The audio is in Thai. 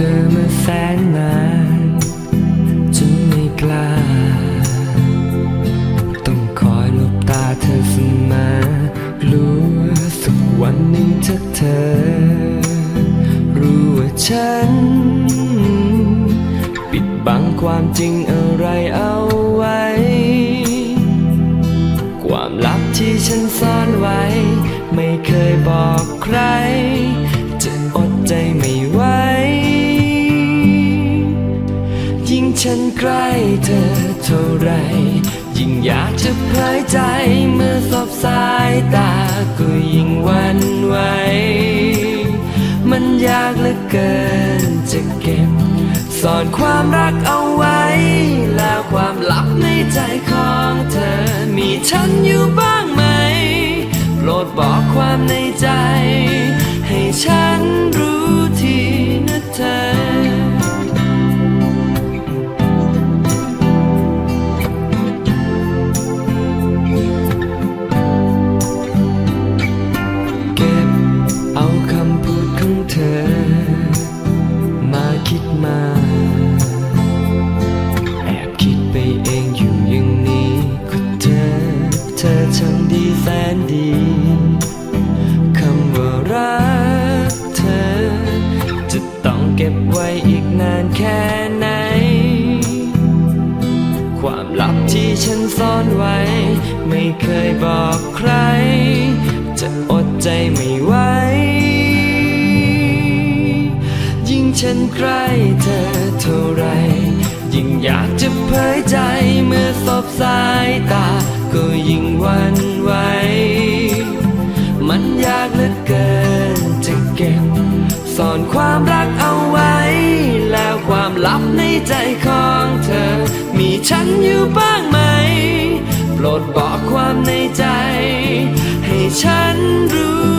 เธอมาแสนนานจนไม่กล้า ต้องคอยหลบตาเธอเสมอรู้สักวันหนึ่งถ้าเธอ รู้ว่าฉัน ปิดบังความจริงอะไรเอาไว้ ความลับที่ฉันซ่อนไว้ ไม่เคยบอกใคร จะอดใจไม่ ฉันใกล้เธอเท่าไร ยิ่งอยากจะเผยใจเมื่อสบสายตาก็ยิ่งหวันไหว มันยากเหลือเกินจะเก็บซ่อนความรักเอาไว้ แล้วความลับในใจของเธอ มีฉันอยู่บ้างไหม โปรดบอกความใน มาคิดมา แอบคิดไปเองอยู่อย่างนี้ก็เธอ เธอช่างดีแสนดีคำว่ารักเธอ จะต้องเก็บไว้อีกนานแค่ไหน ความลับที่ฉันซ่อนไว้ ไม่เคยบอกใคร จะอดใจไม่ไหว ฉันใกล้เธอเท่าไร ยิ่งอยากจะเผยใจเมื่อสบสายตา ก็ยิ่งหวันไหว มันยากเหลือเกินจะเก็บซ่อนความรักเอาไว้ แล้วความลับในใจของเธอ มีฉันอยู่บ้างไหม โปรดบอกความในใจ ให้ฉันรู้